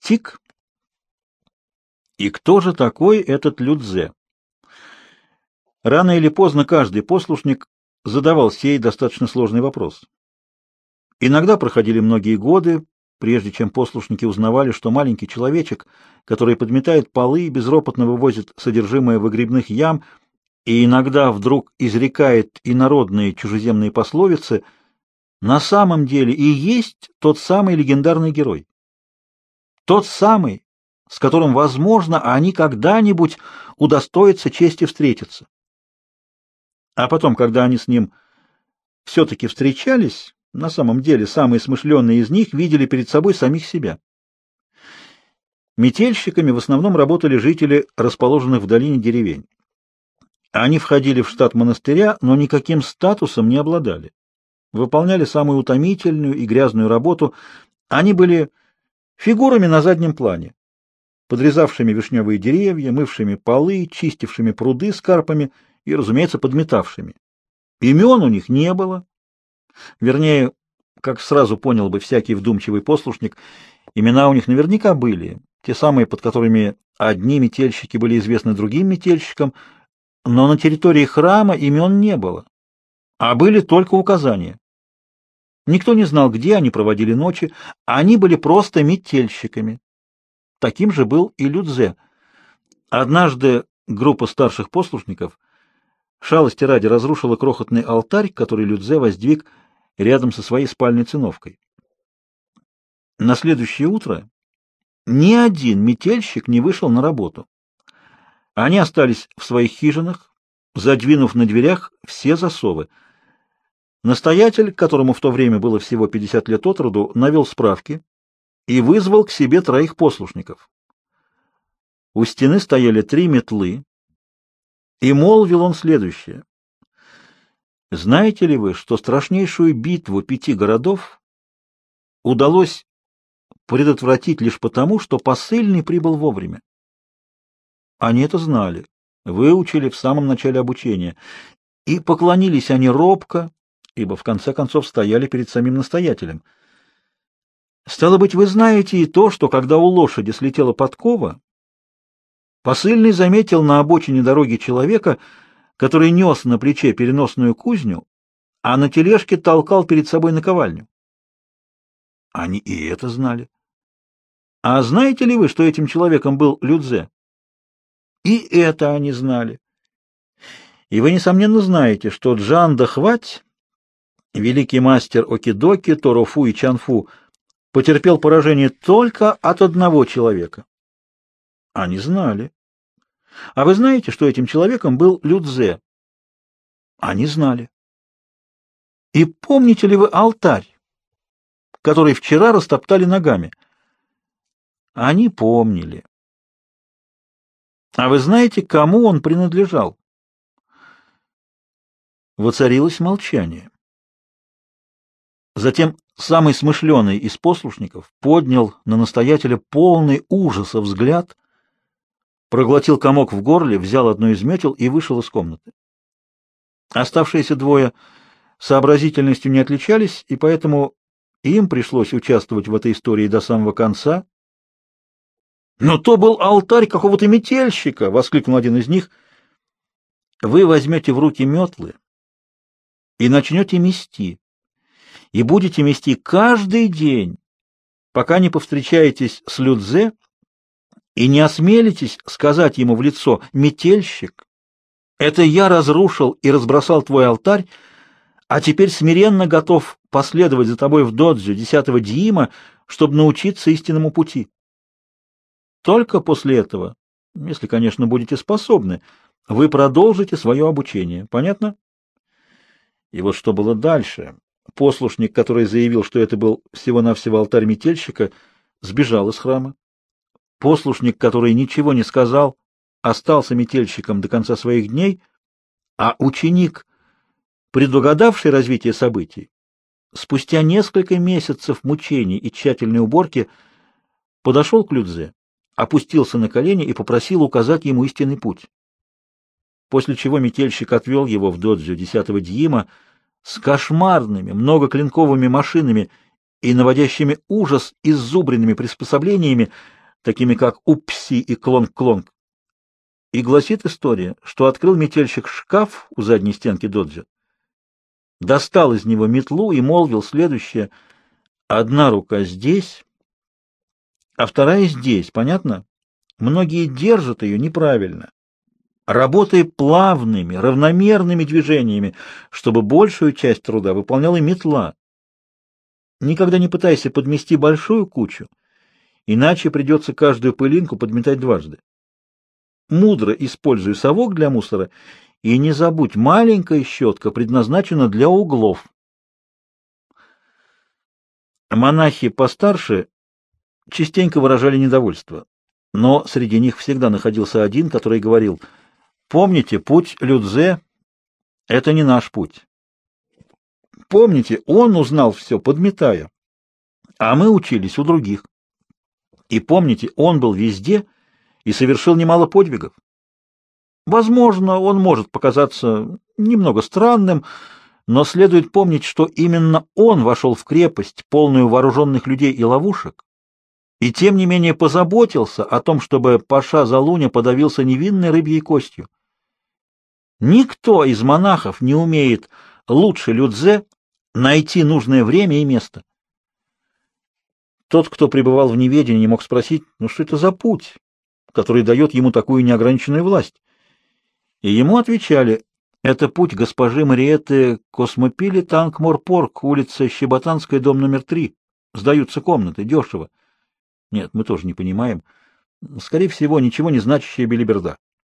Тик. И кто же такой этот Людзе? Рано или поздно каждый послушник задавал сей достаточно сложный вопрос. Иногда проходили многие годы, прежде чем послушники узнавали, что маленький человечек, который подметает полы и безропотно вывозит содержимое выгребных ям, и иногда вдруг изрекает инородные чужеземные пословицы, на самом деле и есть тот самый легендарный герой. Тот самый, с которым, возможно, они когда-нибудь удостоятся чести встретиться. А потом, когда они с ним все-таки встречались, на самом деле самые смышленные из них видели перед собой самих себя. Метельщиками в основном работали жители расположенных в долине деревень. Они входили в штат монастыря, но никаким статусом не обладали. Выполняли самую утомительную и грязную работу. Они были фигурами на заднем плане, подрезавшими вишневые деревья, мывшими полы, чистившими пруды с карпами и, разумеется, подметавшими. Имен у них не было. Вернее, как сразу понял бы всякий вдумчивый послушник, имена у них наверняка были, те самые, под которыми одни метельщики были известны другим метельщикам, но на территории храма имен не было, а были только указания. Никто не знал, где они проводили ночи, они были просто метельщиками. Таким же был и Людзе. Однажды группа старших послушников шалости ради разрушила крохотный алтарь, который Людзе воздвиг рядом со своей спальной циновкой. На следующее утро ни один метельщик не вышел на работу. Они остались в своих хижинах, задвинув на дверях все засовы. Настоятель, которому в то время было всего 50 лет от роду, навел справки и вызвал к себе троих послушников. У стены стояли три метлы, и молвил он следующее. «Знаете ли вы, что страшнейшую битву пяти городов удалось предотвратить лишь потому, что посыльный прибыл вовремя? Они это знали, выучили в самом начале обучения, и поклонились они робко, ибо в конце концов стояли перед самим настоятелем. Стало быть, вы знаете и то, что когда у лошади слетела подкова, посыльный заметил на обочине дороги человека, который нес на плече переносную кузню, а на тележке толкал перед собой наковальню. Они и это знали. А знаете ли вы, что этим человеком был Людзе? И это они знали. И вы, несомненно, знаете, что Джан Дахвать, великий мастер Окидоки, Торофу и Чанфу, потерпел поражение только от одного человека. Они знали. А вы знаете, что этим человеком был Людзе? Они знали. И помните ли вы алтарь, который вчера растоптали ногами? Они помнили. А вы знаете, кому он принадлежал? Воцарилось молчание. Затем самый смышленый из послушников поднял на настоятеля полный ужаса взгляд, проглотил комок в горле, взял одну из метел и вышел из комнаты. Оставшиеся двое сообразительностью не отличались, и поэтому им пришлось участвовать в этой истории до самого конца, «Но то был алтарь какого-то метельщика!» — воскликнул один из них. «Вы возьмете в руки метлы и начнете мести, и будете мести каждый день, пока не повстречаетесь с Людзе и не осмелитесь сказать ему в лицо «метельщик». Это я разрушил и разбросал твой алтарь, а теперь смиренно готов последовать за тобой в додзю десятого Диима, чтобы научиться истинному пути. Только после этого, если, конечно, будете способны, вы продолжите свое обучение. Понятно? И вот что было дальше. Послушник, который заявил, что это был всего-навсего алтарь метельщика, сбежал из храма. Послушник, который ничего не сказал, остался метельщиком до конца своих дней, а ученик, предугадавший развитие событий, спустя несколько месяцев мучений и тщательной уборки подошел к Людзе опустился на колени и попросил указать ему истинный путь. После чего метельщик отвел его в додзю десятого Дьима с кошмарными многоклинковыми машинами и наводящими ужас иззубренными приспособлениями, такими как упси и клонг-клонг. И гласит история, что открыл метельщик шкаф у задней стенки доджа, достал из него метлу и молвил следующее. Одна рука здесь, а вторая здесь, понятно? Многие держат ее неправильно. Работая плавными, равномерными движениями, чтобы большую часть труда выполняла метла. Никогда не пытайся подмести большую кучу, иначе придется каждую пылинку подметать дважды. Мудро используй совок для мусора и не забудь, маленькая щетка предназначена для углов. Монахи постарше частенько выражали недовольство, но среди них всегда находился один, который говорил, «Помните, путь Людзе — это не наш путь. Помните, он узнал все, подметая, а мы учились у других. И помните, он был везде и совершил немало подвигов. Возможно, он может показаться немного странным, но следует помнить, что именно он вошел в крепость, полную вооруженных людей и ловушек, и тем не менее позаботился о том, чтобы Паша Залуня подавился невинной рыбьей костью. Никто из монахов не умеет лучше Людзе найти нужное время и место. Тот, кто пребывал в неведении, мог спросить, ну что это за путь, который дает ему такую неограниченную власть? И ему отвечали, это путь госпожи Мариетты Космопили Танк-Морпорг, улица Щеботанская, дом номер три. Сдаются комнаты, дешево. Нет, мы тоже не понимаем. Скорее всего, ничего не значащая белиберда.